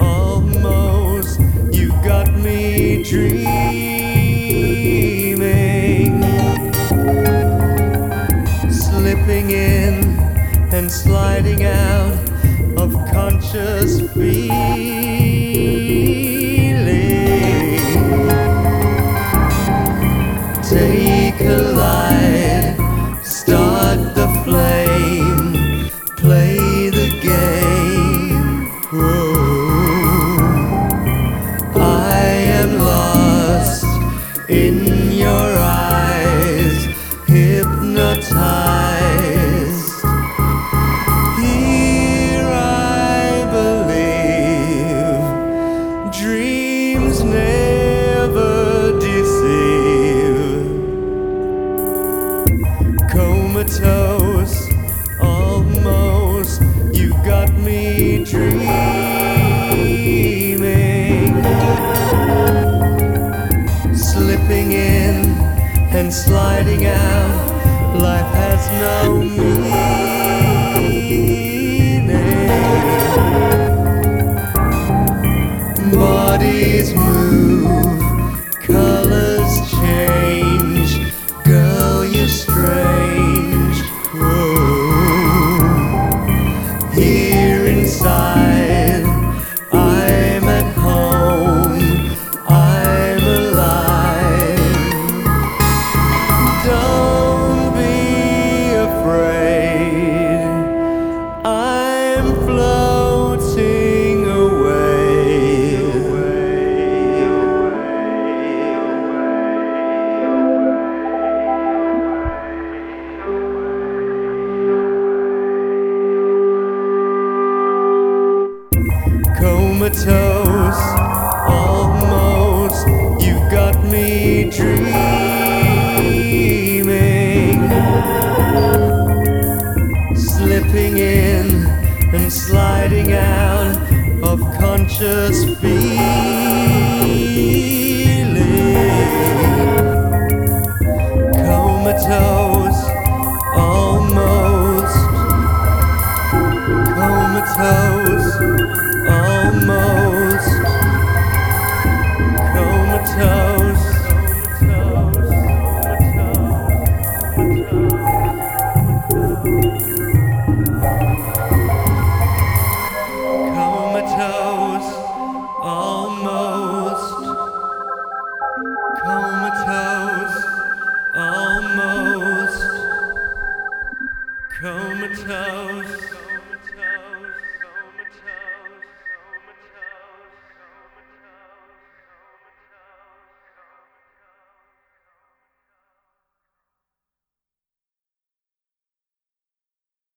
almost. You got me dreaming, slipping in and sliding out of conscious feeling. In your eyes, hypnotized. Here I believe dreams never deceive. Comatose, almost. You got me dreaming, slipping in and sliding out. Life has no meaning. Bodies move, Comatose, almost. you've got me dreaming, slipping in and sliding out of conscious feeling. Comatose, almost. Comatose, Comatose.